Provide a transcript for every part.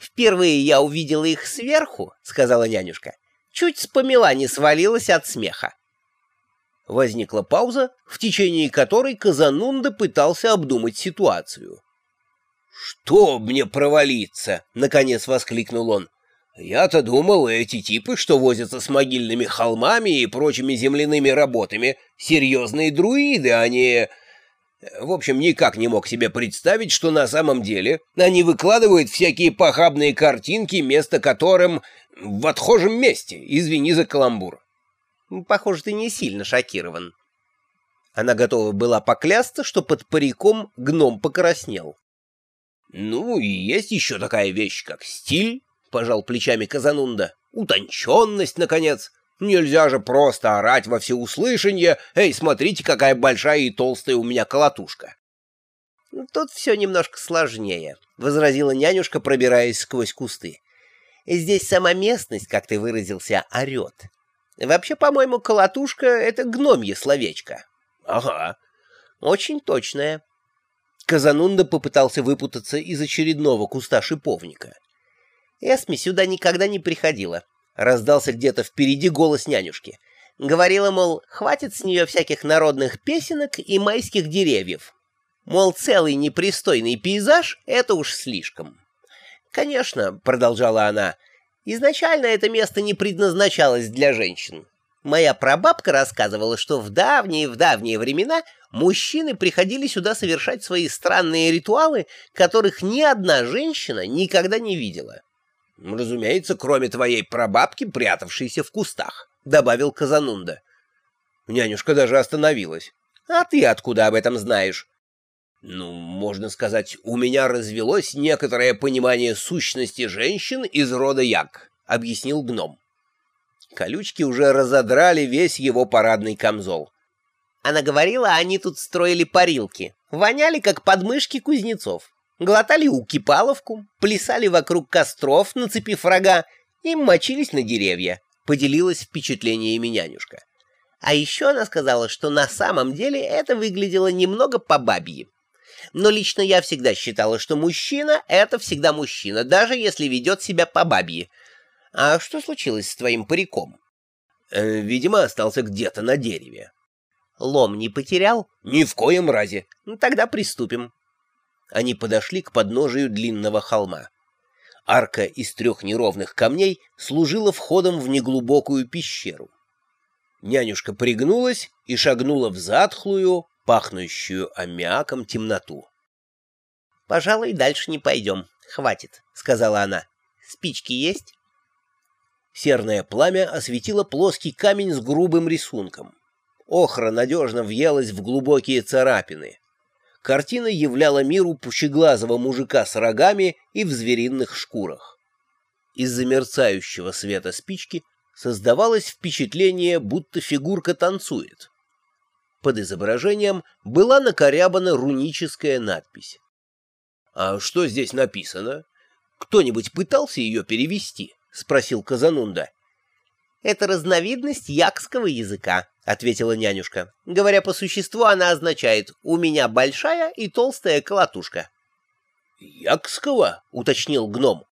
Впервые я увидела их сверху, — сказала нянюшка. Чуть с помела не свалилась от смеха. Возникла пауза, в течение которой Казанунда пытался обдумать ситуацию. «Что мне провалиться?» — наконец воскликнул он. «Я-то думал, эти типы, что возятся с могильными холмами и прочими земляными работами, серьезные друиды, а не...» В общем, никак не мог себе представить, что на самом деле они выкладывают всякие похабные картинки, место которым в отхожем месте, извини за каламбур. Похоже, ты не сильно шокирован. Она готова была поклясться, что под париком гном покраснел. «Ну, и есть еще такая вещь, как стиль», — пожал плечами Казанунда. «Утонченность, наконец. Нельзя же просто орать во всеуслышание «Эй, смотрите, какая большая и толстая у меня колотушка!» «Тут все немножко сложнее», — возразила нянюшка, пробираясь сквозь кусты. «Здесь сама местность, как ты выразился, орет. Вообще, по-моему, колотушка — это гномье словечко». «Ага». «Очень точное». Казанунда попытался выпутаться из очередного куста шиповника. Эсми сюда никогда не приходила. Раздался где-то впереди голос нянюшки. Говорила, мол, хватит с нее всяких народных песенок и майских деревьев. Мол, целый непристойный пейзаж — это уж слишком. «Конечно», — продолжала она, — «изначально это место не предназначалось для женщин. Моя прабабка рассказывала, что в давние-в давние времена мужчины приходили сюда совершать свои странные ритуалы, которых ни одна женщина никогда не видела. «Разумеется, кроме твоей прабабки, прятавшейся в кустах», — добавил Казанунда. Нянюшка даже остановилась. «А ты откуда об этом знаешь?» «Ну, можно сказать, у меня развелось некоторое понимание сущности женщин из рода Як», — объяснил гном. Колючки уже разодрали весь его парадный камзол. Она говорила, они тут строили парилки, воняли, как подмышки кузнецов глотали укипаловку, плясали вокруг костров, нацепив рога, и мочились на деревья, поделилась впечатлениями нянюшка. А еще она сказала, что на самом деле это выглядело немного по-бабье. Но лично я всегда считала, что мужчина — это всегда мужчина, даже если ведет себя по-бабье. А что случилось с твоим париком? Э, видимо, остался где-то на дереве. Лом не потерял? Ни в коем разе. Ну, тогда приступим они подошли к подножию длинного холма. Арка из трех неровных камней служила входом в неглубокую пещеру. Нянюшка пригнулась и шагнула в затхлую, пахнущую аммиаком темноту. «Пожалуй, дальше не пойдем. Хватит», — сказала она. «Спички есть?» Серное пламя осветило плоский камень с грубым рисунком. Охра надежно въелась в глубокие царапины картина являла миру пучеглазого мужика с рогами и в звериных шкурах. Из-за мерцающего света спички создавалось впечатление, будто фигурка танцует. Под изображением была накорябана руническая надпись. «А что здесь написано? Кто-нибудь пытался ее перевести?» — спросил Казанунда. «Это разновидность якского языка», — ответила нянюшка. Говоря по существу, она означает «у меня большая и толстая колотушка». «Якского?» — уточнил гном.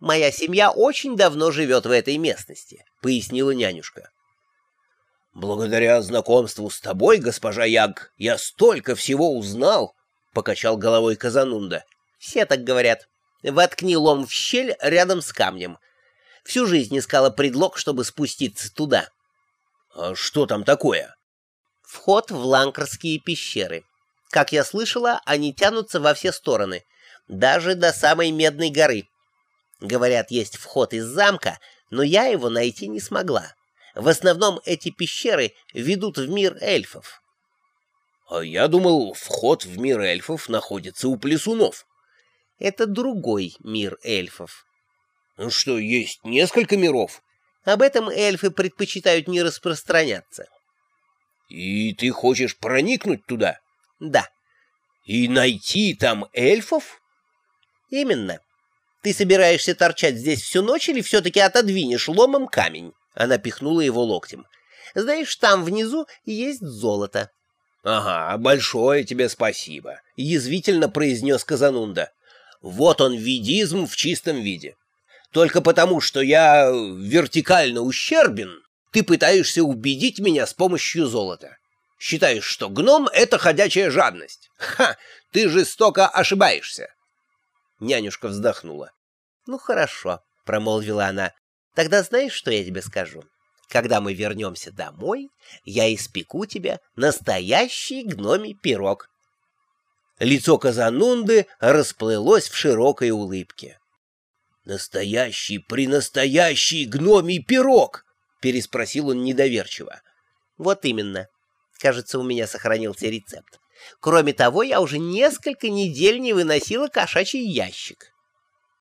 «Моя семья очень давно живет в этой местности», — пояснила нянюшка. «Благодаря знакомству с тобой, госпожа Яг, я столько всего узнал», — покачал головой Казанунда. «Все так говорят. Воткни лом в щель рядом с камнем. Всю жизнь искала предлог, чтобы спуститься туда. А что там такое? Вход в ланкарские пещеры. Как я слышала, они тянутся во все стороны, даже до самой Медной горы. Говорят, есть вход из замка, но я его найти не смогла. В основном эти пещеры ведут в мир эльфов. А я думал, вход в мир эльфов находится у плесунов. Это другой мир эльфов. Ну что, есть несколько миров? Об этом эльфы предпочитают не распространяться. И ты хочешь проникнуть туда? Да. И найти там эльфов? Именно. Ты собираешься торчать здесь всю ночь или все-таки отодвинешь ломом камень? Она пихнула его локтем. Знаешь, там внизу есть золото. — Ага, большое тебе спасибо, — язвительно произнес Казанунда. вот он ведизм в чистом виде. Только потому, что я вертикально ущербен, ты пытаешься убедить меня с помощью золота. Считаешь, что гном — это ходячая жадность. Ха! Ты жестоко ошибаешься. Нянюшка вздохнула. — Ну, хорошо, — промолвила она. — Тогда знаешь, что я тебе скажу? Когда мы вернемся домой, я испеку тебе настоящий гномий пирог. Лицо Казанунды расплылось в широкой улыбке. «Настоящий, пренастоящий гномий пирог!» — переспросил он недоверчиво. «Вот именно. Кажется, у меня сохранился рецепт. Кроме того, я уже несколько недель не выносила кошачий ящик.